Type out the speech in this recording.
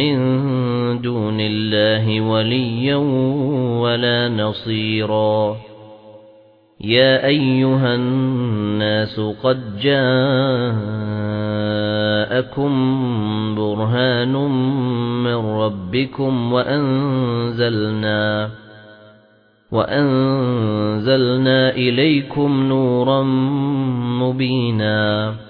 مِّن دُونِ اللَّهِ وَلِيًّا وَلَا نَصِيرًا. يَا أَيُّهَا النَّاسُ قَدْ جَاءَكُم بُرْهَانٌ مِّن رَّبِّكُمْ وَأَنزَلْنَا وَأَنزَلْنَا إِلَيْكُمْ نُورًا مُبِينًا.